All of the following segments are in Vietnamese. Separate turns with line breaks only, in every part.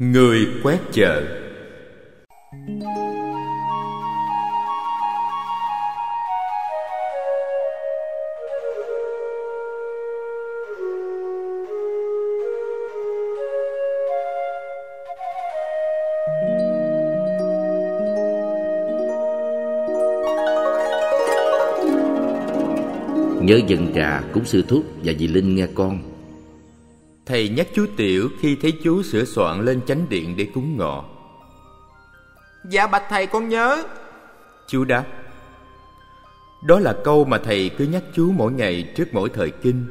Người quét chợ.
Nhớ dân trà cúng sư thúc và dì Linh nghe con.
Thầy nhắc chú Tiểu khi thấy chú sửa soạn lên chánh điện để cúng ngọ.
Dạ bạch thầy con nhớ.
Chú đáp Đó là câu mà thầy cứ nhắc chú mỗi ngày trước mỗi thời kinh.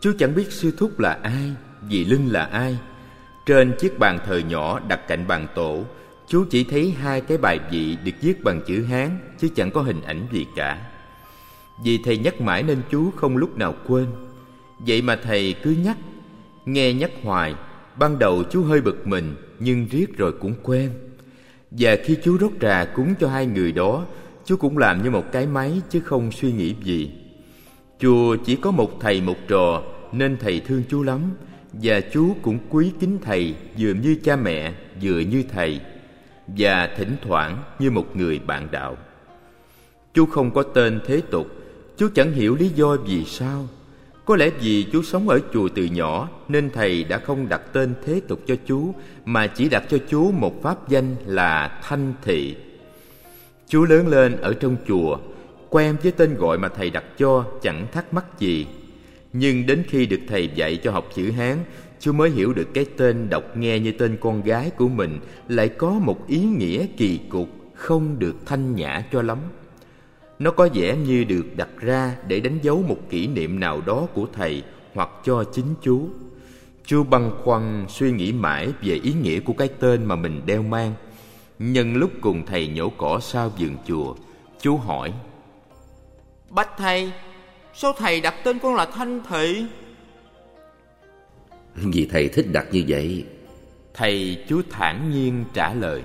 Chú chẳng biết sư thúc là ai, dì Linh là ai. Trên chiếc bàn thờ nhỏ đặt cạnh bàn tổ Chú chỉ thấy hai cái bài vị được viết bằng chữ Hán Chứ chẳng có hình ảnh gì cả. Vì thầy nhắc mãi nên chú không lúc nào quên. Vậy mà thầy cứ nhắc Nghe nhắc hoài, Ban đầu chú hơi bực mình, Nhưng riết rồi cũng quen Và khi chú rót trà cúng cho hai người đó, Chú cũng làm như một cái máy Chứ không suy nghĩ gì. Chùa chỉ có một thầy một trò, Nên thầy thương chú lắm, Và chú cũng quý kính thầy Vừa như cha mẹ, Vừa như thầy, Và thỉnh thoảng như một người bạn đạo. Chú không có tên thế tục, Chú chẳng hiểu lý do vì sao có lẽ vì chú sống ở chùa từ nhỏ nên thầy đã không đặt tên thế tục cho chú mà chỉ đặt cho chú một pháp danh là Thanh Thị. Chú lớn lên ở trong chùa, quen với tên gọi mà thầy đặt cho chẳng thắc mắc gì. Nhưng đến khi được thầy dạy cho học chữ Hán, chú mới hiểu được cái tên đọc nghe như tên con gái của mình lại có một ý nghĩa kỳ cục không được thanh nhã cho lắm. Nó có vẻ như được đặt ra để đánh dấu một kỷ niệm nào đó của thầy hoặc cho chính chú. Chú băn khoăn suy nghĩ mãi về ý nghĩa của cái tên mà mình đeo mang. Nhân lúc cùng thầy nhổ cỏ sau vườn chùa, chú hỏi.
Bạch thầy, sao thầy đặt tên con là Thanh Thị?
Vì thầy thích đặt như vậy
Thầy chú thản nhiên trả lời.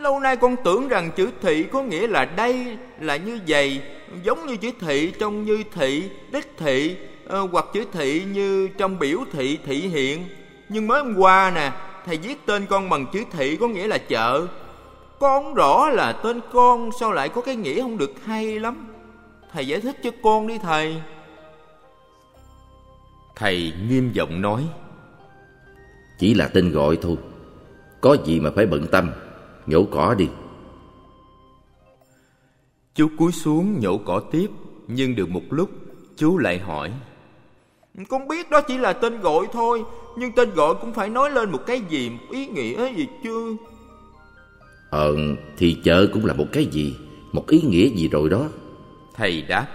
Lâu nay con tưởng rằng chữ thị có nghĩa là đây là như vậy Giống như chữ thị trong như thị, đích thị ờ, Hoặc chữ thị như trong biểu thị, thị hiện. Nhưng mới hôm qua nè Thầy viết tên con bằng chữ thị có nghĩa là chợ. Con rõ là tên con sao lại có cái nghĩa không được hay lắm? Thầy giải thích cho con đi thầy.
Thầy nghiêm giọng nói
Chỉ là tên gọi thôi Có gì mà phải bận tâm nhổ cỏ đi.
Chú cúi xuống nhổ cỏ tiếp nhưng được một lúc chú lại hỏi.
Con biết đó chỉ là tên gọi thôi nhưng tên gọi cũng phải nói lên một cái gì một ý nghĩa gì chứ?
Ờ thì chợ cũng là một cái gì một ý nghĩa gì rồi đó.
Thầy đáp.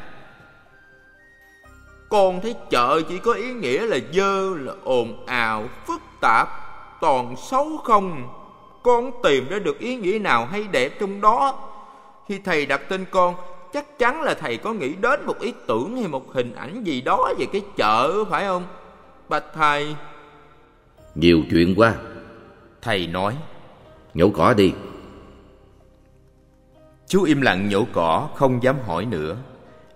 Con thấy chợ chỉ có ý nghĩa là dơ là ồn ào phức tạp toàn xấu không con tìm ra được ý nghĩa nào hay đẹp trong đó. Khi thầy đặt tên con chắc chắn là thầy có nghĩ đến một ý tưởng hay một hình ảnh gì đó về cái chợ phải không? Bạch thầy.
Nhiều chuyện quá.
Thầy nói.
Nhổ cỏ đi.
Chú im lặng nhổ cỏ không dám hỏi nữa.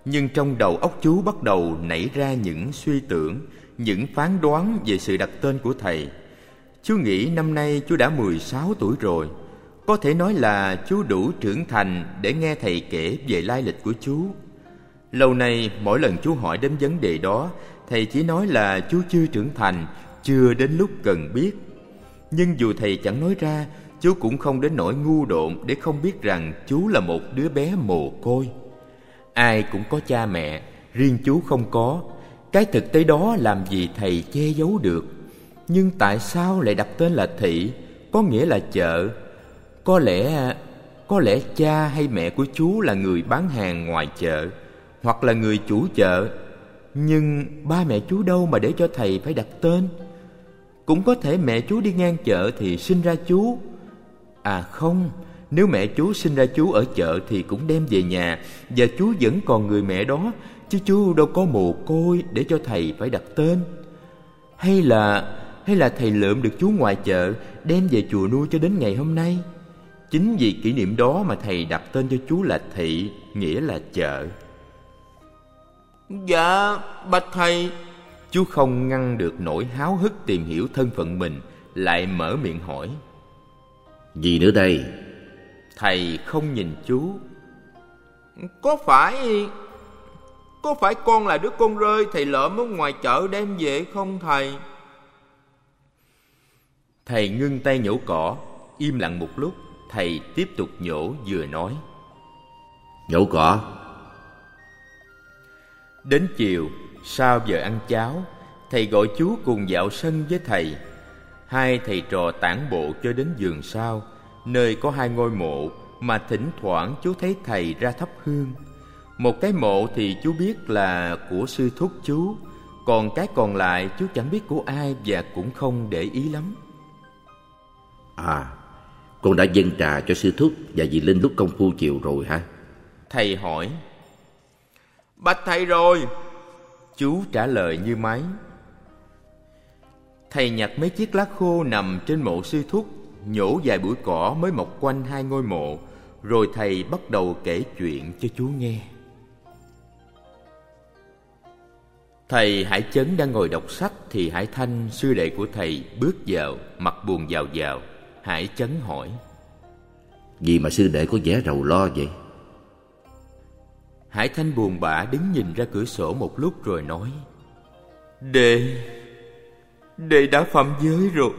Nhưng trong đầu óc chú bắt đầu nảy ra những suy tưởng những phán đoán về sự đặt tên của thầy Chú nghĩ năm nay chú đã 16 tuổi rồi. Có thể nói là chú đủ trưởng thành để nghe thầy kể về lai lịch của chú. Lâu nay, mỗi lần chú hỏi đến vấn đề đó, Thầy chỉ nói là chú chưa trưởng thành, Chưa đến lúc cần biết. Nhưng dù thầy chẳng nói ra, Chú cũng không đến nỗi ngu độn Để không biết rằng chú là một đứa bé mồ côi. Ai cũng có cha mẹ, Riêng chú không có. Cái thực tế đó làm gì thầy che giấu được? Nhưng tại sao lại đặt tên là thị? Có nghĩa là chợ. Có lẽ có lẽ cha hay mẹ của chú là người bán hàng ngoài chợ, hoặc là người chủ chợ. Nhưng ba mẹ chú đâu mà để cho thầy phải đặt tên? Cũng có thể mẹ chú đi ngang chợ thì sinh ra chú. À không, nếu mẹ chú sinh ra chú ở chợ thì cũng đem về nhà, và chú vẫn còn người mẹ đó, chứ chú đâu có mồ côi để cho thầy phải đặt tên. Hay là hay là thầy lượm được chú ngoài chợ đem về chùa nuôi cho đến ngày hôm nay. Chính vì kỷ niệm đó mà thầy đặt tên cho chú là thị nghĩa là chợ.
Dạ bạch thầy.
Chú không ngăn được nỗi háo hức tìm hiểu thân phận mình Lại mở miệng hỏi.
Gì nữa đây?
Thầy không nhìn chú.
Có phải Có phải con là đứa con rơi Thầy lỡ ở ngoài chợ đem về không thầy
Thầy ngưng tay nhổ cỏ Im lặng một lúc Thầy tiếp tục nhổ vừa nói.
Nhổ cỏ.
Đến chiều Sau giờ ăn cháo Thầy gọi chú cùng dạo sân với thầy. Hai thầy trò tản bộ cho đến giường sau Nơi có hai ngôi mộ Mà thỉnh thoảng chú thấy thầy ra thắp hương. Một cái mộ thì chú biết là của sư thúc chú Còn cái còn lại chú chẳng biết của ai Và cũng không để ý lắm
À Con đã dâng trà cho sư thúc Và dì Linh lúc công phu chiều rồi hả?
Thầy hỏi.
Bạch thầy rồi.
Chú trả lời như máy. Thầy nhặt mấy chiếc lá khô nằm trên mộ sư thúc Nhổ vài bụi cỏ mới mọc quanh hai ngôi mộ Rồi thầy bắt đầu kể chuyện cho chú nghe. Thầy Hải Chấn đang ngồi đọc sách Thì Hải Thanh, sư đệ của thầy, bước vào Mặt buồn vào vào Hải Chấn hỏi.
Vì mà sư đệ có vẻ rầu lo vậy?
Hải Thanh buồn bã đứng nhìn ra cửa sổ một lúc rồi nói Đệ Đệ đã phạm giới rồi.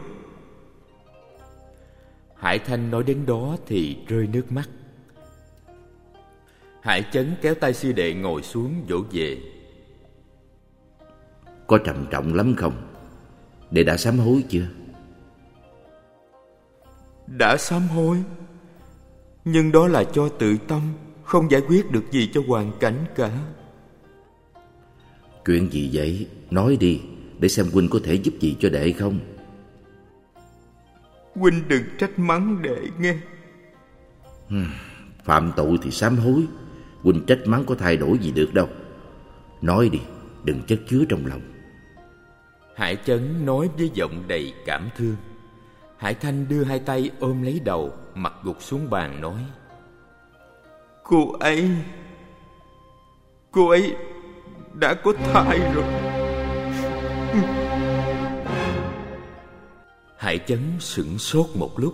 Hải Thanh nói đến đó thì rơi nước mắt. Hải Chấn kéo tay sư đệ ngồi xuống dỗ về.
Có trầm trọng lắm không? Đệ đã sám hối chưa
Đã sám hối. Nhưng đó là cho tự tâm Không giải quyết được gì cho hoàn cảnh cả.
Chuyện gì vậy? Nói đi Để xem huynh có thể giúp gì cho đệ không.
Huynh đừng trách mắng đệ nghe.
Phạm tội thì sám hối. Huynh trách mắng có thay đổi gì được đâu. Nói đi Đừng chất chứa trong lòng.
Hải Chấn nói với giọng đầy cảm thương Hải Thanh đưa hai tay ôm lấy đầu Mặt gục xuống bàn nói
Cô ấy Cô ấy đã có thai rồi.
Hải Chấn sửng sốt một lúc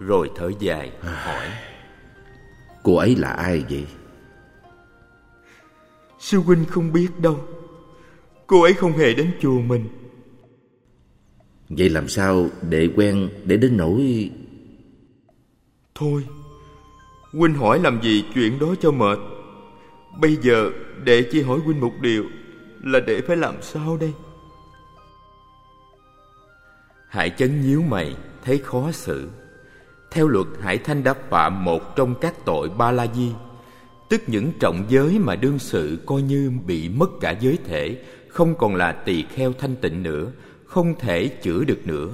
Rồi thở dài hỏi
Cô ấy là ai vậy?
Sư huynh không biết đâu. Cô ấy không hề đến chùa mình
Vậy làm sao đệ quen để đến nỗi
Thôi Huynh hỏi làm gì chuyện đó cho mệt. Bây giờ đệ chỉ hỏi huynh một điều Là đệ phải làm sao đây?
Hải Chấn nhíu mày thấy khó xử. Theo luật Hải Thanh đã phạm một trong các tội ba la di Tức những trọng giới mà đương sự coi như bị mất cả giới thể Không còn là tỳ kheo thanh tịnh nữa không thể chữa được nữa.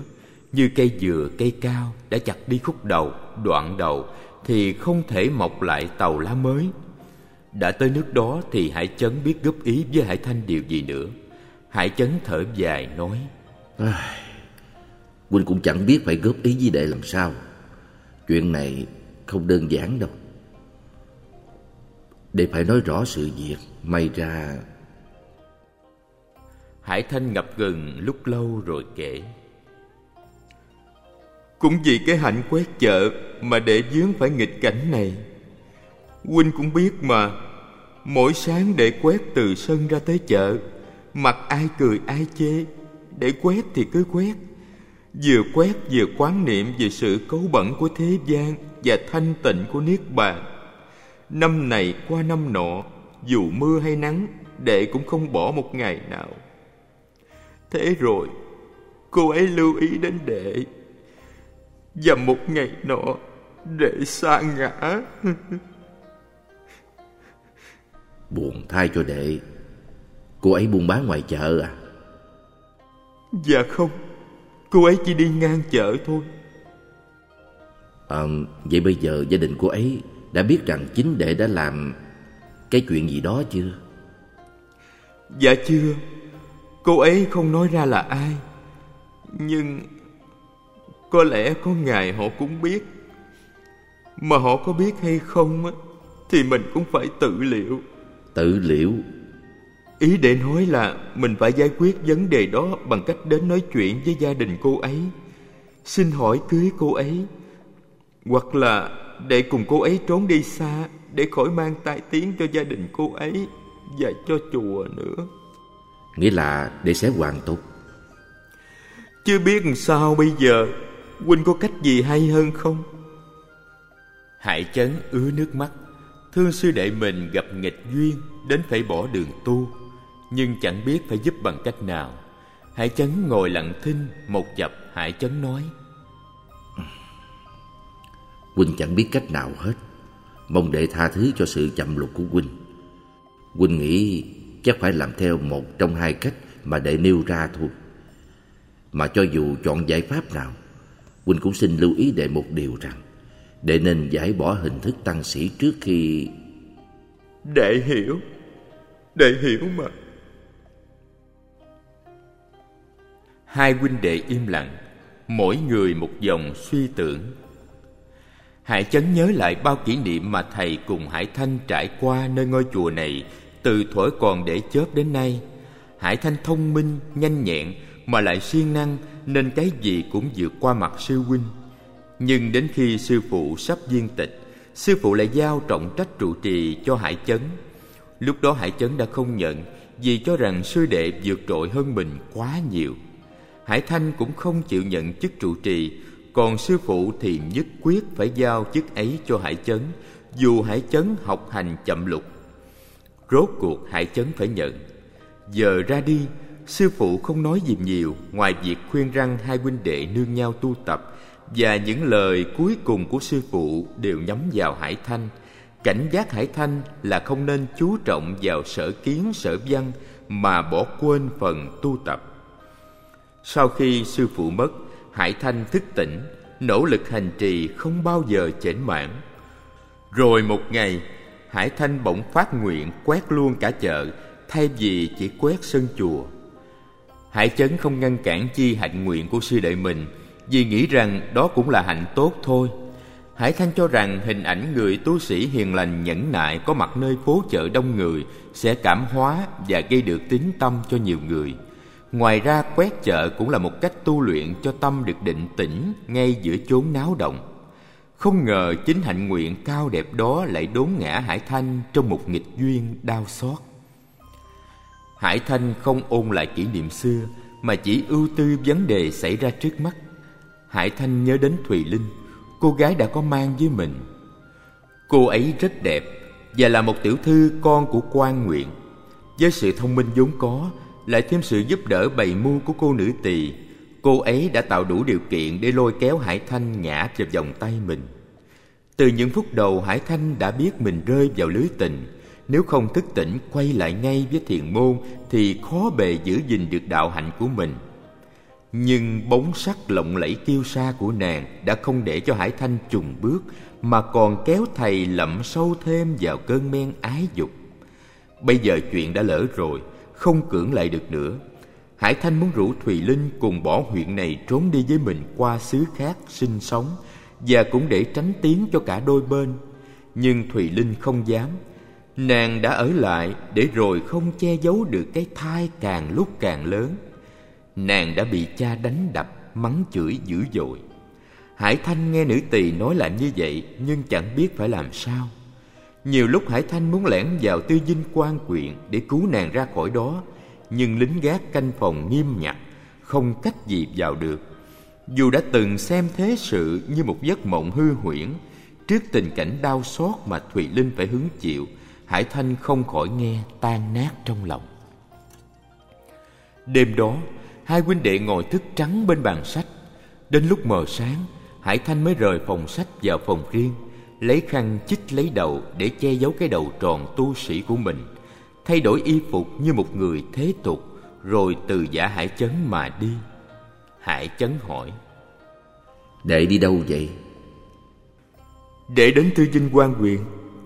Như cây dừa, cây cao đã chặt đi khúc đầu, đoạn đầu Thì không thể mọc lại tàu lá mới. Đã tới nước đó thì Hải Chấn biết góp ý với Hải Thanh điều gì nữa. Hải Chấn thở dài nói
Huynh cũng chẳng biết phải góp ý với đệ làm sao. Chuyện này không đơn giản đâu. Để phải nói rõ sự việc May ra
Hải Thanh ngập ngừng lúc lâu rồi kể.
Cũng vì cái hạnh quét chợ Mà đệ dướng phải nghịch cảnh này. Huynh cũng biết mà, Mỗi sáng đệ quét từ sân ra tới chợ Mặt ai cười ai chê, Để quét thì cứ quét. Vừa quét vừa quán niệm về sự cấu bẩn của thế gian Và thanh tịnh của Niết Bàn. Năm này qua năm nọ, Dù mưa hay nắng Đệ cũng không bỏ một ngày nào. Thế rồi Cô ấy lưu ý đến đệ. Và một ngày nọ Đệ sa ngã.
Buồn thay cho đệ. Cô ấy buôn bán ngoài chợ à?
Dạ không Cô ấy chỉ đi ngang chợ thôi.
Ờ, vậy bây giờ gia đình cô ấy đã biết rằng chính đệ đã làm cái chuyện gì đó chưa?
Dạ chưa Cô ấy không nói ra là ai Nhưng Có lẽ có ngày họ cũng biết Mà họ có biết hay không á Thì mình cũng phải tự liệu
Tự liệu
Ý để nói là mình phải giải quyết vấn đề đó bằng cách đến nói chuyện với gia đình cô ấy. Xin hỏi cưới cô ấy. Hoặc là để cùng cô ấy trốn đi xa để khỏi mang tai tiếng cho gia đình cô ấy và cho chùa nữa.
Nghĩa là để sẽ hoàn tục.
Chưa biết sao bây giờ, Huynh có cách gì hay hơn không?
Hải chấn ứa nước mắt, thương sư đệ mình gặp nghịch duyên đến phải bỏ đường tu. Nhưng chẳng biết phải giúp bằng cách nào. Hải chấn ngồi lặng thinh một chập hải chấn nói.
Huynh chẳng biết cách nào hết. Mong đệ tha thứ cho sự chậm lục của huynh huynh nghĩ chắc phải làm theo một trong hai cách mà đệ nêu ra thôi. Mà cho dù chọn giải pháp nào huynh cũng xin lưu ý đệ một điều rằng đệ nên giải bỏ hình thức tăng sĩ trước khi
đệ hiểu. Đệ hiểu mà.
Hai huynh đệ im lặng Mỗi người một dòng suy tưởng. Hải chấn nhớ lại bao kỷ niệm mà thầy cùng Hải Thanh trải qua nơi ngôi chùa này từ thuở còn để chớp đến nay. Hải Thanh thông minh, nhanh nhẹn Mà lại siêng năng Nên cái gì cũng vượt qua mặt sư huynh. Nhưng đến khi sư phụ sắp viên tịch Sư phụ lại giao trọng trách trụ trì cho Hải Chấn. Lúc đó Hải Chấn đã không nhận Vì cho rằng sư đệ vượt trội hơn mình quá nhiều. Hải Thanh cũng không chịu nhận chức trụ trì, còn sư phụ thì nhất quyết phải giao chức ấy cho Hải Chấn, dù Hải Chấn học hành chậm lục. Rốt cuộc Hải Chấn phải nhận. Giờ ra đi, sư phụ không nói gì nhiều ngoài việc khuyên răng hai huynh đệ nương nhau tu tập và những lời cuối cùng của sư phụ đều nhắm vào Hải Thanh. Cảnh giác Hải Thanh là không nên chú trọng vào sở kiến sở văn mà bỏ quên phần tu tập. Sau khi sư phụ mất, Hải Thanh thức tỉnh, nỗ lực hành trì không bao giờ chểnh mãn. Rồi một ngày, Hải Thanh bỗng phát nguyện quét luôn cả chợ, thay vì chỉ quét sân chùa. Hải Chấn không ngăn cản chi hạnh nguyện của sư đệ mình, vì nghĩ rằng đó cũng là hạnh tốt thôi. Hải Thanh cho rằng hình ảnh người tu sĩ hiền lành nhẫn nại có mặt nơi phố chợ đông người sẽ cảm hóa và gây được tín tâm cho nhiều người. Ngoài ra quét chợ cũng là một cách tu luyện cho tâm được định tĩnh ngay giữa chốn náo động. Không ngờ chính hạnh nguyện cao đẹp đó lại đốn ngã Hải Thanh trong một nghịch duyên đau xót. Hải Thanh không ôn lại kỷ niệm xưa mà chỉ ưu tư vấn đề xảy ra trước mắt. Hải Thanh nhớ đến Thùy Linh, cô gái đã có mang với mình. Cô ấy rất đẹp và là một tiểu thư con của quan nguyện. Với sự thông minh vốn có, lại thêm sự giúp đỡ bày mưu của cô nữ tỳ cô ấy đã tạo đủ điều kiện để lôi kéo hải thanh ngã vào vòng tay mình. Từ những phút đầu, hải thanh đã biết mình rơi vào lưới tình. Nếu không thức tỉnh, quay lại ngay với thiền môn thì khó bề giữ gìn được đạo hạnh của mình. Nhưng bóng sắc lộng lẫy kiêu sa của nàng đã không để cho hải thanh trùng bước, mà còn kéo thầy lậm sâu thêm vào cơn men ái dục. Bây giờ chuyện đã lỡ rồi, không cưỡng lại được nữa hải thanh muốn rủ thùy linh cùng bỏ huyện này trốn đi với mình qua xứ khác sinh sống và cũng để tránh tiếng cho cả đôi bên. Nhưng thùy linh không dám. Nàng đã ở lại để rồi không che giấu được cái thai càng lúc càng lớn. Nàng đã bị cha đánh đập mắng chửi dữ dội. Hải thanh nghe nữ tỳ nói lại như vậy nhưng chẳng biết phải làm sao. Nhiều lúc Hải Thanh muốn lẻn vào tư dinh quan quyện để cứu nàng ra khỏi đó, nhưng lính gác canh phòng nghiêm ngặt, không cách gì vào được. Dù đã từng xem thế sự như một giấc mộng hư huyễn, trước tình cảnh đau xót mà Thùy Linh phải hứng chịu, Hải Thanh không khỏi nghe tan nát trong lòng. Đêm đó, hai huynh đệ ngồi thức trắng bên bàn sách. Đến lúc mờ sáng, Hải Thanh mới rời phòng sách vào phòng riêng lấy khăn chích lấy đầu để che giấu cái đầu tròn tu sĩ của mình thay đổi y phục như một người thế tục rồi từ giả hải chấn mà đi. Hải chấn hỏi
đệ đi đâu vậy?
Để đến tư dinh quan huyện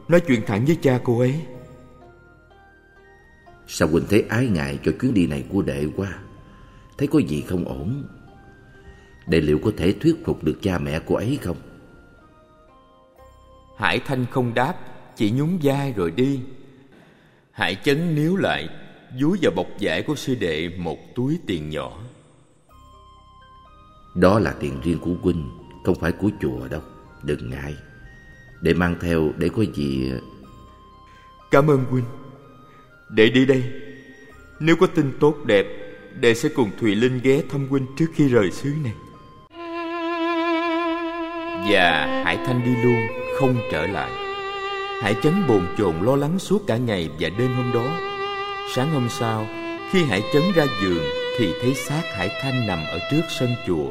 nói chuyện thẳng với cha cô ấy.
Sao huynh thấy ái ngại cho chuyến đi này của đệ quá? Thấy có gì không ổn? Đệ liệu có thể thuyết phục được cha mẹ cô ấy không?
Hải Thanh không đáp Chỉ nhún vai rồi đi Hải chấn níu lại Dúi vào bọc vải của sư đệ một túi tiền nhỏ.
Đó là tiền riêng của huynh Không phải của chùa đâu. Đừng ngại. Để mang theo để có gì?
Cảm ơn huynh. Để đi đây. Nếu có tin tốt đẹp Đệ sẽ cùng Thùy Linh ghé thăm huynh trước khi rời xứ này. Và Hải Thanh đi luôn Không trở lại Hải Chấn bồn chồn lo lắng suốt cả ngày và đêm hôm đó. Sáng hôm sau, Khi Hải Chấn ra giường, Thì thấy xác Hải Thanh nằm ở trước sân chùa.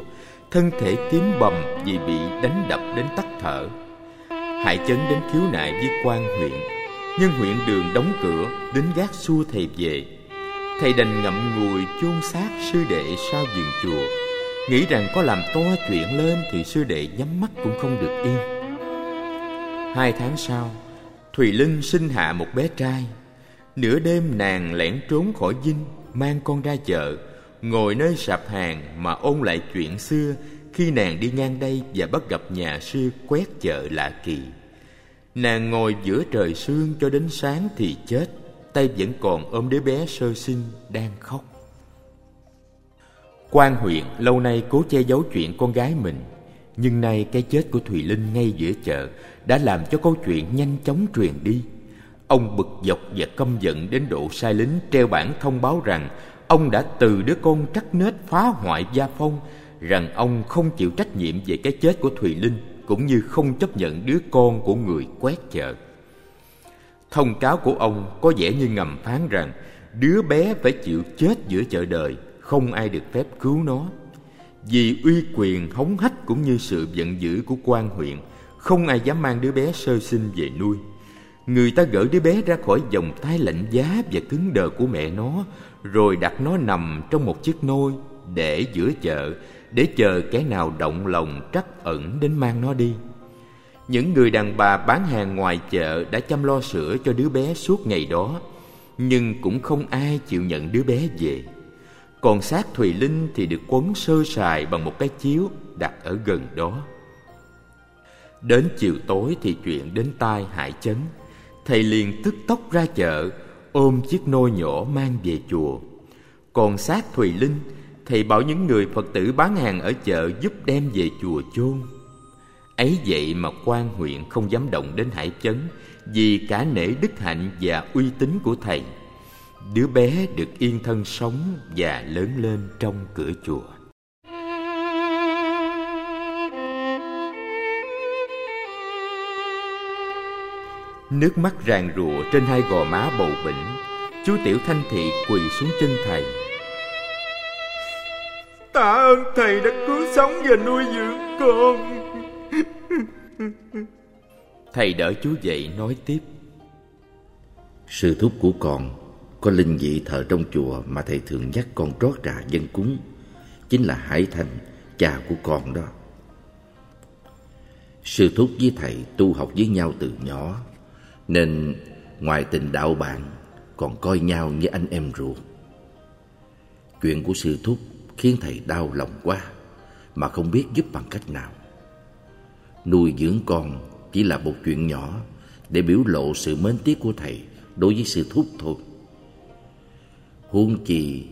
Thân thể tím bầm vì bị đánh đập đến tắt thở. Hải Chấn đến khiếu nại với quan huyện. Nhưng huyện đường đóng cửa, Đến gác xua thầy về. Thầy đành ngậm ngùi chôn xác sư đệ sau giường chùa. Nghĩ rằng có làm to chuyện lên Thì sư đệ nhắm mắt cũng không được yên. Hai tháng sau Thùy Linh sinh hạ một bé trai. Nửa đêm nàng lẻn trốn khỏi dinh, Mang con ra chợ, Ngồi nơi sạp hàng mà ôn lại chuyện xưa Khi nàng đi ngang đây và bắt gặp nhà sư quét chợ lạ kỳ. Nàng ngồi giữa trời sương cho đến sáng thì chết, Tay vẫn còn ôm đứa bé sơ sinh đang khóc. Quan huyện lâu nay cố che giấu chuyện con gái mình. Nhưng nay cái chết của Thùy Linh ngay giữa chợ Đã làm cho câu chuyện nhanh chóng truyền đi. Ông bực dọc và căm giận đến độ sai lính treo bản thông báo rằng Ông đã từ đứa con trắc nết phá hoại gia phong, Rằng ông không chịu trách nhiệm về cái chết của Thùy Linh Cũng như không chấp nhận đứa con của người quét chợ. Thông cáo của ông có vẻ như ngầm phán rằng Đứa bé phải chịu chết giữa chợ đời, Không ai được phép cứu nó. Vì uy quyền hống hách cũng như sự giận dữ của quan huyện, Không ai dám mang đứa bé sơ sinh về nuôi. Người ta gỡ đứa bé ra khỏi vòng tay lạnh giá và cứng đờ của mẹ nó, Rồi đặt nó nằm trong một chiếc nôi Để giữa chợ, Để chờ kẻ nào động lòng trắc ẩn đến mang nó đi. Những người đàn bà bán hàng ngoài chợ Đã chăm lo sữa cho đứa bé suốt ngày đó, Nhưng cũng không ai chịu nhận đứa bé về. Còn xác Thùy Linh thì được quấn sơ sài bằng một cái chiếu đặt ở gần đó. Đến chiều tối thì chuyện đến tai Hải Chấn. Thầy liền tức tốc ra chợ, ôm chiếc nôi nhỏ mang về chùa. Còn xác thùy linh, thầy bảo những người phật tử bán hàng ở chợ giúp đem về chùa chôn. Ấy vậy mà quan huyện không dám động đến hải chấn vì cả nể đức hạnh và uy tín của thầy đứa bé được yên thân sống và lớn lên trong cửa chùa. Nước mắt ràn rụa trên hai gò má bầu bỉnh Chú Tiểu Thanh Thị quỳ xuống chân thầy.
Tạ ơn thầy đã cứu sống và nuôi dưỡng con.
Thầy đỡ chú dậy nói tiếp.
Sư thúc của con có linh vị thờ trong chùa Mà thầy thường nhắc con trót trà dân cúng, Chính là Hải Thành, Cha của con đó. Sư thúc với thầy tu học với nhau từ nhỏ, nên ngoài tình đạo bạn Còn coi nhau như anh em ruột. Chuyện của sư thúc khiến thầy đau lòng quá, Mà không biết giúp bằng cách nào. Nuôi dưỡng con chỉ là một chuyện nhỏ Để biểu lộ sự mến tiếc của thầy đối với sư thúc thôi. Huống chi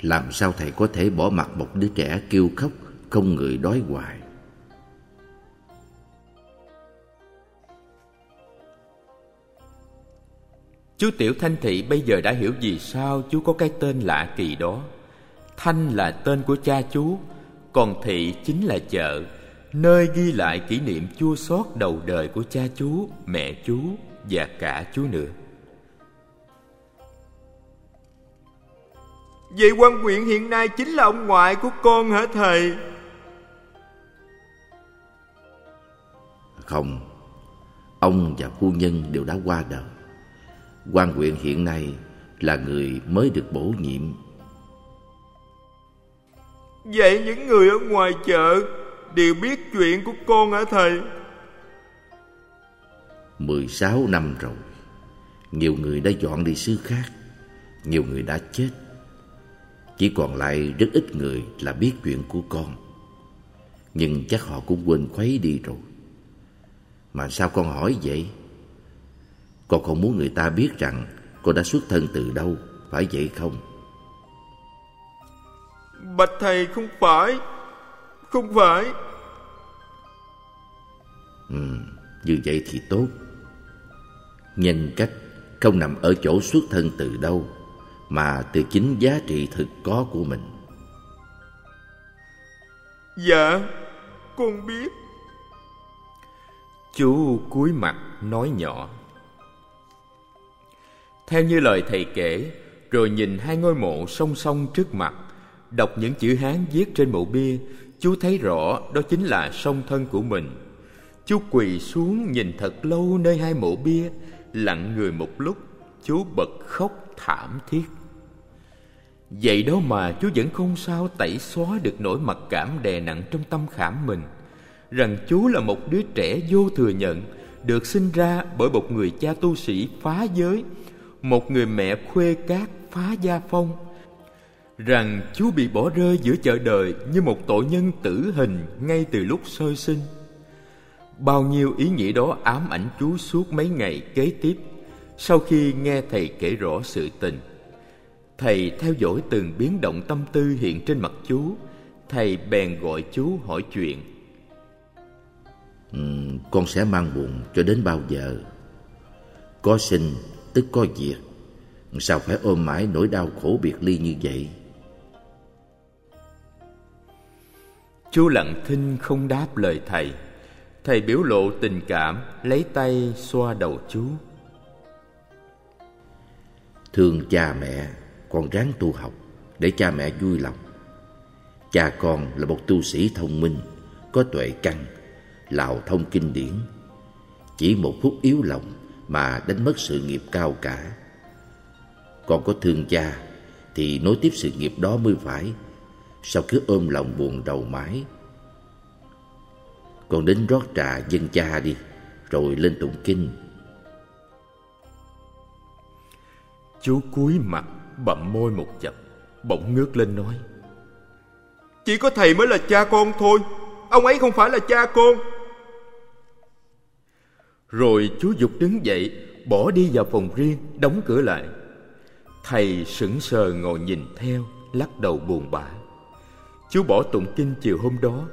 Làm sao thầy có thể bỏ mặc một đứa trẻ kêu khóc Không người đói hoài
Chú Tiểu Thanh Thị bây giờ đã hiểu vì sao chú có cái tên lạ kỳ đó. Thanh là tên của cha chú, còn Thị chính là chợ, nơi ghi lại kỷ niệm chua xót đầu đời của cha chú, mẹ chú và cả chú nữa.
Vậy quan huyện hiện nay chính là ông ngoại của con hả thầy?
Không, ông và phu nhân đều đã qua đời quan huyện hiện nay là người mới được bổ nhiệm.
Vậy những người ở ngoài chợ đều biết chuyện của con hả thầy?
16 năm rồi, nhiều người đã dọn đi xứ khác, nhiều người đã chết. Chỉ còn lại rất ít người là biết chuyện của con. Nhưng chắc họ cũng quên khuấy đi rồi. Mà sao con hỏi vậy? Con không muốn người ta biết rằng con đã xuất thân từ đâu phải vậy không?
Bạch thầy không phải, không phải.
Ừ, như vậy thì tốt. Nhân cách không nằm ở chỗ xuất thân từ đâu, mà từ chính giá trị thực có của mình.
Dạ, con biết.
Chú cúi mặt nói nhỏ. Theo như lời thầy kể, rồi nhìn hai ngôi mộ song song trước mặt, đọc những chữ Hán viết trên mộ bia, chú thấy rõ đó chính là song thân của mình. Chú quỳ xuống nhìn thật lâu nơi hai mộ bia, lặng người một lúc, chú bật khóc thảm thiết. Vậy đó mà chú vẫn không sao tẩy xóa được nỗi mặc cảm đè nặng trong tâm khảm mình. Rằng chú là một đứa trẻ vô thừa nhận, Được sinh ra bởi một người cha tu sĩ phá giới, Một người mẹ khuê cát phá gia phong. Rằng chú bị bỏ rơi giữa chợ đời như một tội nhân tử hình ngay từ lúc sơ sinh. Bao nhiêu ý nghĩ đó ám ảnh chú suốt mấy ngày kế tiếp, Sau khi nghe thầy kể rõ sự tình. Thầy theo dõi từng biến động tâm tư hiện trên mặt chú Thầy bèn gọi chú hỏi chuyện.
Ừ, Con sẽ mang bụng cho đến bao giờ? Có sinh tức có diệt. Sao phải ôm mãi nỗi đau khổ biệt ly như vậy?
Chú lặng thinh không đáp lời thầy. Thầy biểu lộ tình cảm Lấy tay xoa đầu chú
Thương cha mẹ con ráng tu học để cha mẹ vui lòng. Cha con là một tu sĩ thông minh, có tuệ căn, lào thông kinh điển. Chỉ một phút yếu lòng mà đánh mất sự nghiệp cao cả. Con có thương cha thì nối tiếp sự nghiệp đó mới phải, sao cứ ôm lòng buồn đầu mãi. Con đến rót trà dân cha đi, rồi lên tụng kinh.
Chú cúi mặt bậm môi một chập bỗng ngước lên nói.
Chỉ có thầy mới là cha con thôi ông ấy không phải là cha con.
Rồi chú dục đứng dậy bỏ đi vào phòng riêng đóng cửa lại. Thầy sững sờ ngồi nhìn theo lắc đầu buồn bã. Chú bỏ tụng kinh chiều hôm đó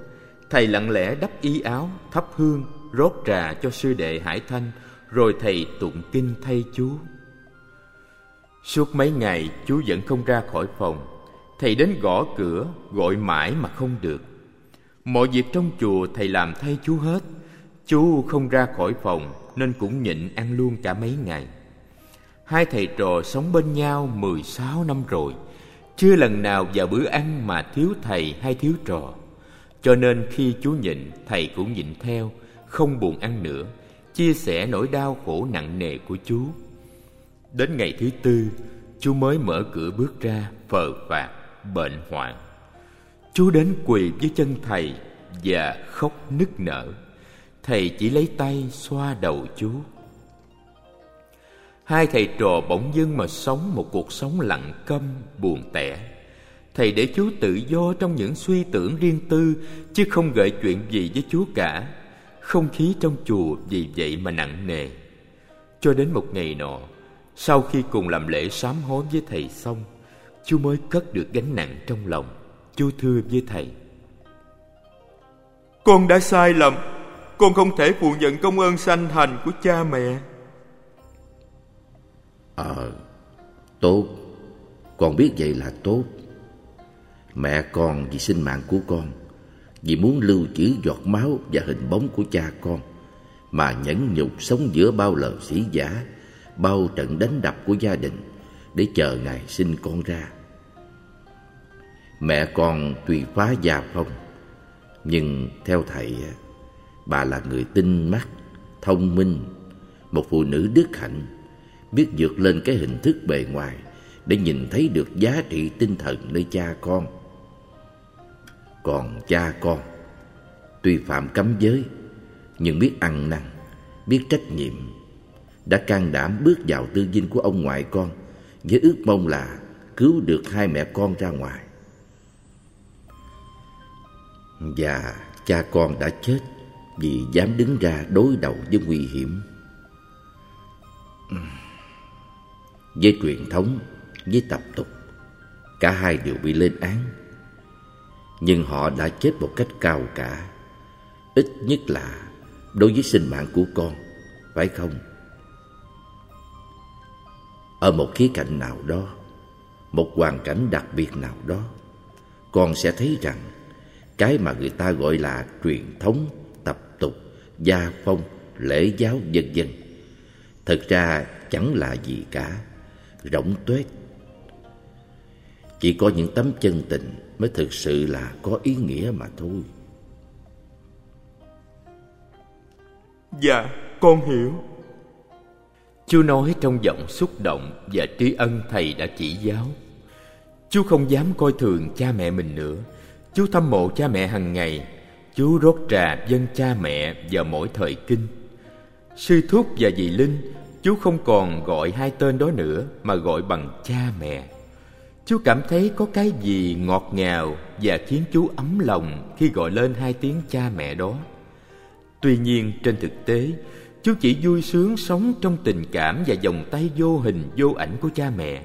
thầy lặng lẽ đắp y áo thắp hương rót trà cho sư đệ hải thanh rồi thầy tụng kinh thay chú Suốt mấy ngày chú vẫn không ra khỏi phòng. Thầy đến gõ cửa, Gọi mãi mà không được. Mọi việc trong chùa thầy làm thay chú hết. Chú không ra khỏi phòng Nên cũng nhịn ăn luôn cả mấy ngày. Hai thầy trò sống bên nhau 16 năm rồi. Chưa lần nào vào bữa ăn mà thiếu thầy hay thiếu trò. Cho nên khi chú nhịn, Thầy cũng nhịn theo, Không buồn ăn nữa, Chia sẻ nỗi đau khổ nặng nề của chú Đến ngày thứ tư, chú mới mở cửa bước ra, phờ phạt, bệnh hoạn. Chú đến quỳ với chân thầy và khóc nức nở. Thầy chỉ lấy tay xoa đầu chú. Hai thầy trò bỗng dưng mà sống một cuộc sống lặng câm, buồn tẻ. Thầy để chú tự do trong những suy tưởng riêng tư, chứ không gợi chuyện gì với chú cả. Không khí trong chùa vì vậy mà nặng nề. Cho đến một ngày nọ, sau khi cùng làm lễ sám hối với thầy xong, chú mới cất được gánh nặng trong lòng. Chú thưa với thầy.
Con đã sai lầm. Con không thể phụ nhận công ơn sanh thành của cha mẹ.
Ờ, tốt. Con biết vậy là tốt. Mẹ con vì sinh mạng của con, vì muốn lưu trữ giọt máu và hình bóng của cha con, mà nhẫn nhục sống giữa bao lời sĩ giả bao trận đánh đập của gia đình để chờ ngày sinh con ra. Mẹ con tuy phá già phong, nhưng theo thầy, bà là người tinh mắt, thông minh, một phụ nữ đức hạnh, biết vượt lên cái hình thức bề ngoài để nhìn thấy được giá trị tinh thần nơi cha con. Còn cha con, tuy phạm cấm giới, nhưng biết ăn năn, biết trách nhiệm, đã can đảm bước vào tư dinh của ông ngoại con với ước mong là cứu được hai mẹ con ra ngoài. Và cha con đã chết vì dám đứng ra đối đầu với nguy hiểm. Với truyền thống, với tập tục. Cả hai đều bị lên án. Nhưng họ đã chết một cách cao cả. Ít nhất là đối với sinh mạng của con, phải không? Ở một khía cạnh nào đó, một hoàn cảnh đặc biệt nào đó, con sẽ thấy rằng cái mà người ta gọi là truyền thống, tập tục, gia phong, lễ giáo vân vân thực ra chẳng là gì cả, rỗng tuếch. Chỉ có những tấm chân tình mới thực sự là có ý nghĩa mà thôi.
Dạ, con hiểu.
Chú nói trong giọng xúc động và trí ân thầy đã chỉ giáo. Chú không dám coi thường cha mẹ mình nữa. Chú thăm mộ cha mẹ hàng ngày. Chú rót trà dân cha mẹ vào mỗi thời kinh. Sư Thúc và dì Linh, chú không còn gọi hai tên đó nữa mà gọi bằng cha mẹ. Chú cảm thấy có cái gì ngọt ngào và khiến chú ấm lòng khi gọi lên hai tiếng cha mẹ đó. Tuy nhiên trên thực tế, chú chỉ vui sướng sống trong tình cảm và vòng tay vô hình vô ảnh của cha mẹ.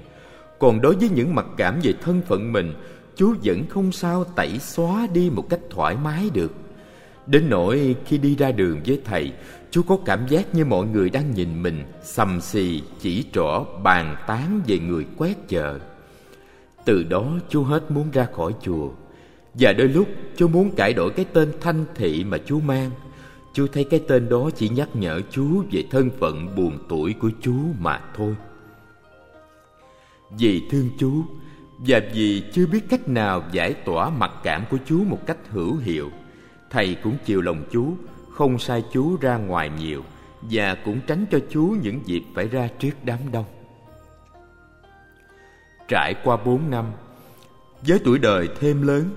Còn đối với những mặc cảm về thân phận mình, chú vẫn không sao tẩy xóa đi một cách thoải mái được. Đến nỗi khi đi ra đường với thầy, chú có cảm giác như mọi người đang nhìn mình sầm xì, chỉ trỏ, bàn tán về người quét chợ. Từ đó chú hết muốn ra khỏi chùa. Và đôi lúc chú muốn cải đổi cái tên thanh thị mà chú mang. Chú thấy cái tên đó chỉ nhắc nhở chú về thân phận buồn tuổi của chú mà thôi. Vì thương chú và vì chưa biết cách nào giải tỏa mặc cảm của chú một cách hữu hiệu, thầy cũng chiều lòng chú, không sai chú ra ngoài nhiều và cũng tránh cho chú những dịp phải ra trước đám đông. Trải qua bốn năm, với tuổi đời thêm lớn,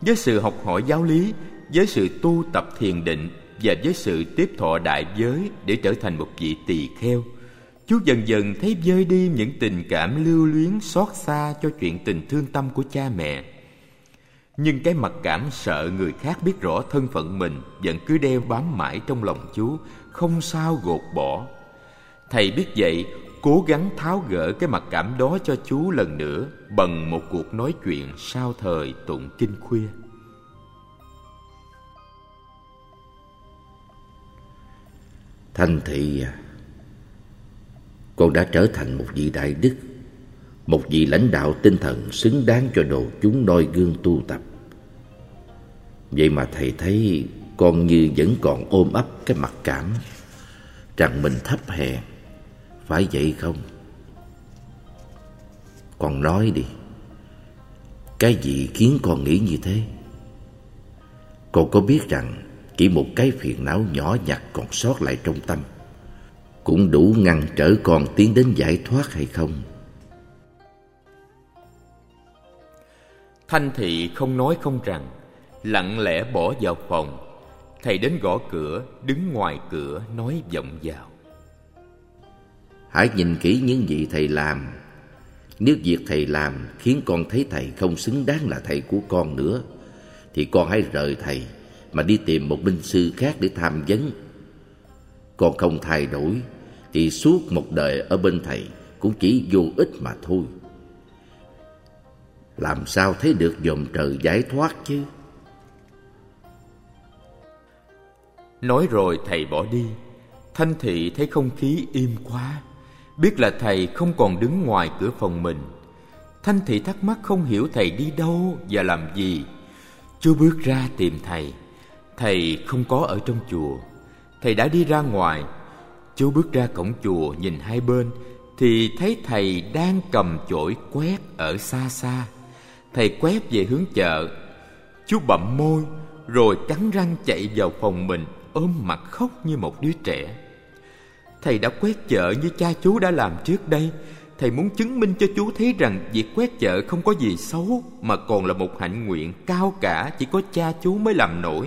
với sự học hỏi giáo lý, với sự tu tập thiền định và với sự tiếp thọ đại giới để trở thành một vị tỳ kheo, chú dần dần thấy vơi đi những tình cảm lưu luyến xót xa cho chuyện tình thương tâm của cha mẹ. Nhưng cái mặc cảm sợ người khác biết rõ thân phận mình vẫn cứ đeo bám mãi trong lòng chú, không sao gột bỏ. Thầy biết vậy, cố gắng tháo gỡ cái mặc cảm đó cho chú lần nữa bằng một cuộc nói chuyện sau thời tụng kinh khuya.
Thanh thị à, con đã trở thành một vị đại đức, một vị lãnh đạo tinh thần xứng đáng cho đồ chúng noi gương tu tập. Vậy mà thầy thấy con như vẫn còn ôm ấp cái mặc cảm rằng mình thấp hèn, phải vậy không? Con nói đi, cái gì khiến con nghĩ như thế? Con có biết rằng chỉ một cái phiền não nhỏ nhặt còn sót lại trong tâm cũng đủ ngăn trở con tiến đến giải thoát hay không?
Thanh thị không nói không rằng, lặng lẽ bỏ vào phòng. Thầy đến gõ cửa, đứng ngoài cửa nói vọng vào.
Hãy nhìn kỹ những gì thầy làm. Nếu việc thầy làm khiến con thấy thầy không xứng đáng là thầy của con nữa, thì con hãy rời thầy mà đi tìm một minh sư khác để tham vấn. Con không thay đổi, thì suốt một đời ở bên thầy cũng chỉ vô ích mà thôi. Làm sao thấy được dòm trời giải thoát chứ?
Nói rồi thầy bỏ đi. Thanh thị thấy không khí im quá. Biết là thầy không còn đứng ngoài cửa phòng mình. Thanh thị thắc mắc không hiểu thầy đi đâu và làm gì. Chú bước ra tìm thầy. Thầy không có ở trong chùa. Thầy đã đi ra ngoài. Chú bước ra cổng chùa nhìn hai bên, Thì thấy thầy đang cầm chổi quét ở xa xa. Thầy quét về hướng chợ. Chú bậm môi, Rồi cắn răng chạy vào phòng mình, Ôm mặt khóc như một đứa trẻ. Thầy đã quét chợ như cha chú đã làm trước đây. Thầy muốn chứng minh cho chú thấy rằng Việc quét chợ không có gì xấu, Mà còn là một hạnh nguyện cao cả Chỉ có cha chú mới làm nổi.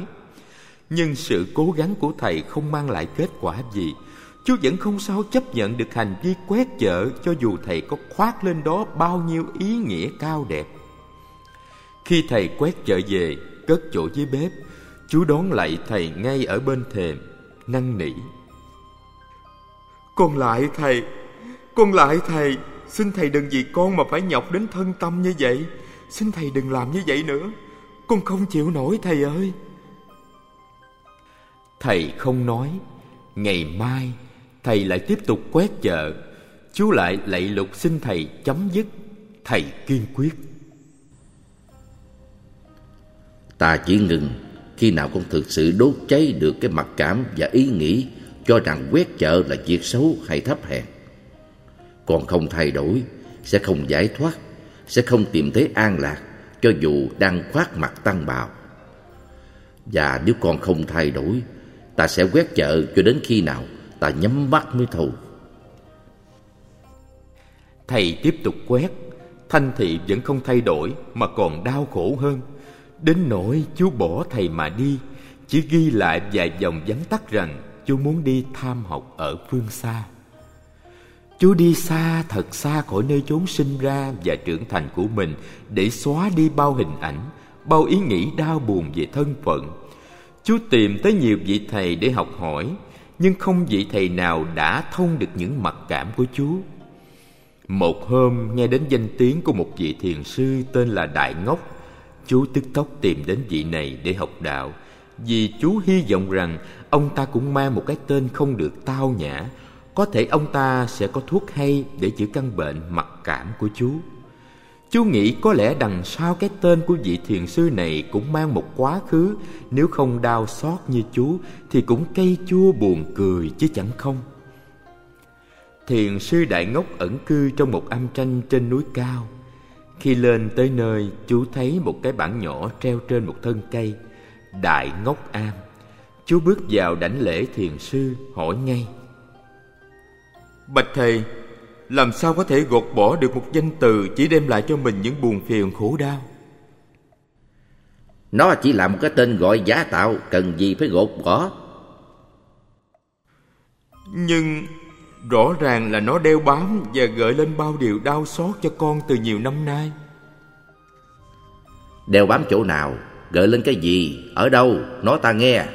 Nhưng sự cố gắng của thầy không mang lại kết quả gì Chú vẫn không sao chấp nhận được hành vi quét chợ cho dù thầy có khoác lên đó bao nhiêu ý nghĩa cao đẹp. Khi thầy quét chợ về, cất chỗ dưới bếp, chú đón lại thầy ngay ở bên thềm, năn nỉ.
Con lại thầy, con lại thầy, Xin thầy đừng vì con mà phải nhọc đến thân tâm như vậy Xin thầy đừng làm như vậy nữa Con không chịu nổi thầy ơi
Thầy không nói Ngày mai Thầy lại tiếp tục quét chợ Chú lại lạy lục xin thầy chấm dứt Thầy kiên quyết
Ta chỉ ngừng khi nào con thực sự đốt cháy được cái mặc cảm và ý nghĩ cho rằng quét chợ là việc xấu hay thấp hèn. còn không thay đổi, sẽ không giải thoát, sẽ không tìm thấy an lạc cho dù đang khoác mặt tăng bào. Và nếu con không thay đổi, ta sẽ quét chợ cho đến khi nào ta nhắm mắt mới thôi.
Thầy tiếp tục quét, thanh thị vẫn không thay đổi mà còn đau khổ hơn. Đến nỗi chú bỏ thầy mà đi, chỉ ghi lại vài dòng vắn tắt rằng chú muốn đi tham học ở phương xa. Chú đi xa thật xa khỏi nơi chốn sinh ra và trưởng thành của mình để xóa đi bao hình ảnh, bao ý nghĩ đau buồn về thân phận. Chú tìm tới nhiều vị thầy để học hỏi, nhưng không vị thầy nào đã thông được những mặc cảm của chú. Một hôm nghe đến danh tiếng của một vị thiền sư tên là Đại Ngốc, chú tức tốc tìm đến vị này để học đạo, vì chú hy vọng rằng ông ta cũng mang một cái tên không được tao nhã, có thể ông ta sẽ có thuốc hay để chữa căn bệnh mặc cảm của chú. Chú nghĩ có lẽ đằng sau cái tên của vị thiền sư này cũng mang một quá khứ. Nếu không đau xót như chú, thì cũng cay chua buồn cười chứ chẳng không. Thiền sư Đại Ngốc ẩn cư trong một âm tranh trên núi cao. Khi lên tới nơi, chú thấy một cái bảng nhỏ treo trên một thân cây. Đại Ngốc Am. Chú bước vào đảnh lễ thiền sư, hỏi ngay.
Bạch thầy làm sao có thể gột bỏ được một danh từ chỉ đem lại cho mình những buồn phiền khổ đau?
Nó chỉ là một cái tên gọi giả tạo cần gì phải gột bỏ.
Nhưng rõ ràng là nó đeo bám và gợi lên bao điều đau xót cho con từ nhiều năm nay.
Đeo bám chỗ nào? Gợi lên cái gì? Ở đâu? Nói ta nghe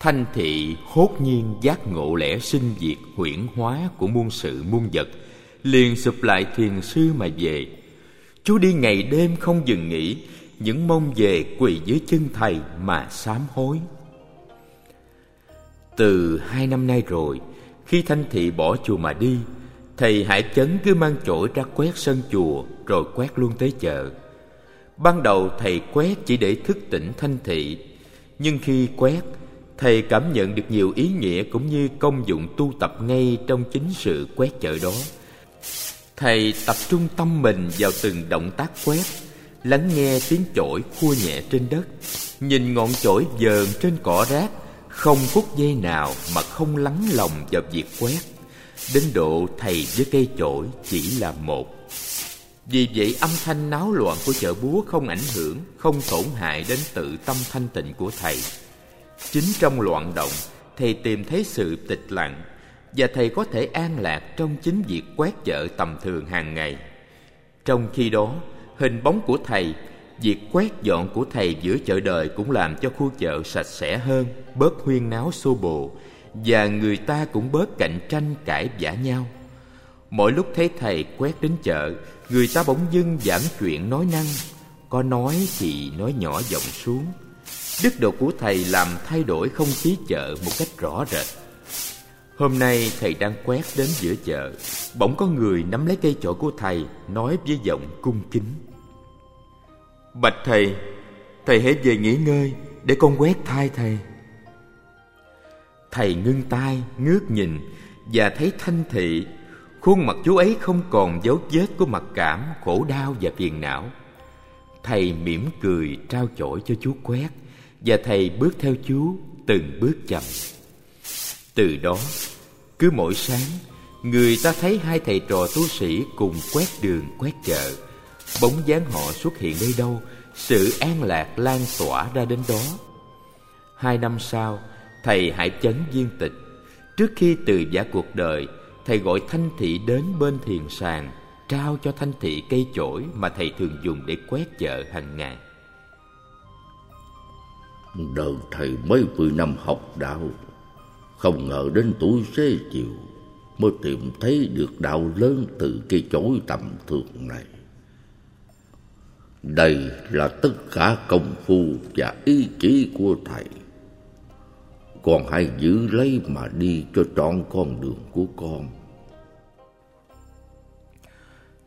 Thanh thị hốt nhiên giác ngộ lẽ sinh diệt huyễn hóa của muôn sự muôn vật, liền sụp lại thiền sư mà về. Chú đi ngày đêm không dừng nghỉ, những mong về quỳ dưới chân thầy mà sám hối. Từ hai năm nay rồi, khi thanh thị bỏ chùa mà đi, thầy hải chấn cứ mang chổi ra quét sân chùa rồi quét luôn tới chợ. Ban đầu thầy quét chỉ để thức tỉnh thanh thị, nhưng khi quét thầy cảm nhận được nhiều ý nghĩa cũng như công dụng tu tập ngay trong chính sự quét chợ đó. Thầy tập trung tâm mình vào từng động tác quét, lắng nghe tiếng chổi khua nhẹ trên đất, nhìn ngọn chổi dờn trên cỏ rác, không phút giây nào mà không lắng lòng vào việc quét. Đến độ thầy với cây chổi chỉ là một. Vì vậy âm thanh náo loạn của chợ búa không ảnh hưởng, không tổn hại đến tự tâm thanh tịnh của thầy. Chính trong loạn động, thầy tìm thấy sự tịch lặng và thầy có thể an lạc trong chính việc quét chợ tầm thường hàng ngày. Trong khi đó, hình bóng của thầy, việc quét dọn của thầy giữa chợ đời cũng làm cho khu chợ sạch sẽ hơn, bớt huyên náo xô bồ và người ta cũng bớt cạnh tranh cãi vã nhau. Mỗi lúc thấy thầy quét đến chợ, người ta bỗng dưng giảm chuyện nói năng, có nói thì nói nhỏ giọng xuống Đức độ của thầy làm thay đổi không khí chợ một cách rõ rệt. Hôm nay thầy đang quét đến giữa chợ, bỗng có người nắm lấy cây chổi của thầy, nói với giọng cung kính.
Bạch thầy, thầy hãy về nghỉ ngơi để con quét thay thầy.
Thầy ngưng tay, ngước nhìn và thấy thanh thị. Khuôn mặt chú ấy không còn dấu vết của mặc cảm, khổ đau và phiền não. Thầy mỉm cười trao chổi cho chú quét và thầy bước theo chú từng bước chậm. Từ đó, cứ mỗi sáng, người ta thấy hai thầy trò tu sĩ cùng quét đường, quét chợ. Bóng dáng họ xuất hiện nơi đâu, sự an lạc lan tỏa ra đến đó. Hai năm sau, thầy hải chấn viên tịch. Trước khi từ giả cuộc đời, thầy gọi thanh thị đến bên thiền sàng, trao cho thanh thị cây chổi mà thầy thường dùng để quét chợ hàng ngày.
Đời thầy mấy mươi năm học đạo, Không ngờ đến tuổi xế chiều mới tìm thấy được đạo lớn từ cây chổi tầm thường này. Đây là tất cả công phu và ý chí của thầy. Con hãy giữ lấy mà đi cho trọn con đường của con.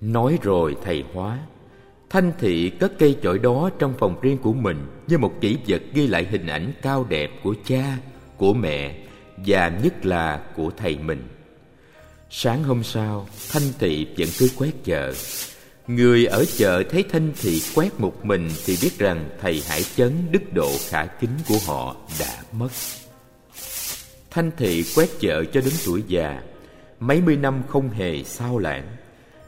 Nói rồi thầy hóa Thanh thị cất cây chổi đó trong phòng riêng của mình Như một kỷ vật ghi lại hình ảnh cao đẹp của cha, của mẹ Và nhất là của thầy mình. Sáng hôm sau, Thanh thị vẫn cứ quét chợ. Người ở chợ thấy Thanh thị quét một mình Thì biết rằng thầy Hải Chấn đức độ khả kính của họ đã mất. Thanh thị quét chợ cho đến tuổi già Mấy mươi năm không hề sao lãng.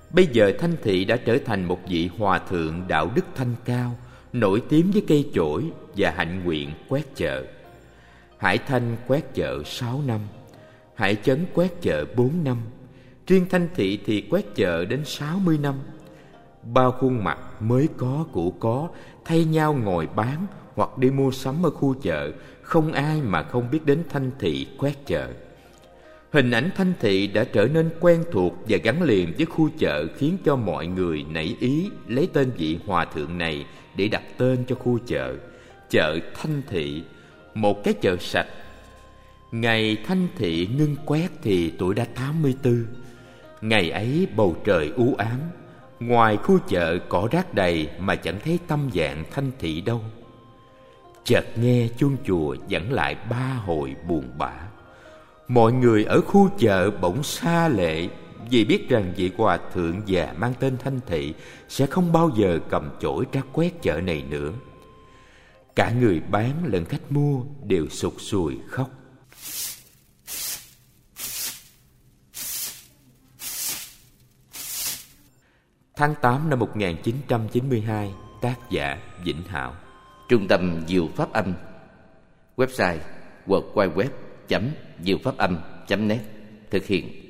Bây giờ Thanh Thị đã trở thành một vị hòa thượng đạo đức thanh cao, nổi tiếng với cây chổi và hạnh nguyện quét chợ. Hải Thanh quét chợ sáu năm, Hải Chấn quét chợ bốn năm, riêng Thanh Thị thì quét chợ đến sáu mươi năm. Bao khuôn mặt mới có cũ có, thay nhau ngồi bán hoặc đi mua sắm ở khu chợ, không ai mà không biết đến Thanh Thị quét chợ. Hình ảnh thanh thị đã trở nên quen thuộc và gắn liền với khu chợ khiến cho mọi người nảy ý lấy tên vị hòa thượng này để đặt tên cho khu chợ. Chợ Thanh Thị, một cái chợ sạch. Ngày Thanh Thị ngưng quét thì tuổi đã 84. Ngày ấy bầu trời u ám, ngoài khu chợ cỏ rác đầy mà chẳng thấy tâm dạng Thanh Thị đâu. Chợt nghe chuông chùa dẫn lại ba hồi buồn bã Mọi người ở khu chợ bỗng xa lệ vì biết rằng vị hòa thượng già mang tên Thanh Thị sẽ không bao giờ cầm chổi ra quét chợ này nữa. Cả người bán lẫn khách mua đều sụt sùi khóc. Tháng 8 năm 1992, tác giả Vĩnh Hảo.
Trung tâm Diệu Pháp Âm Website www diệu pháp âm net thực hiện.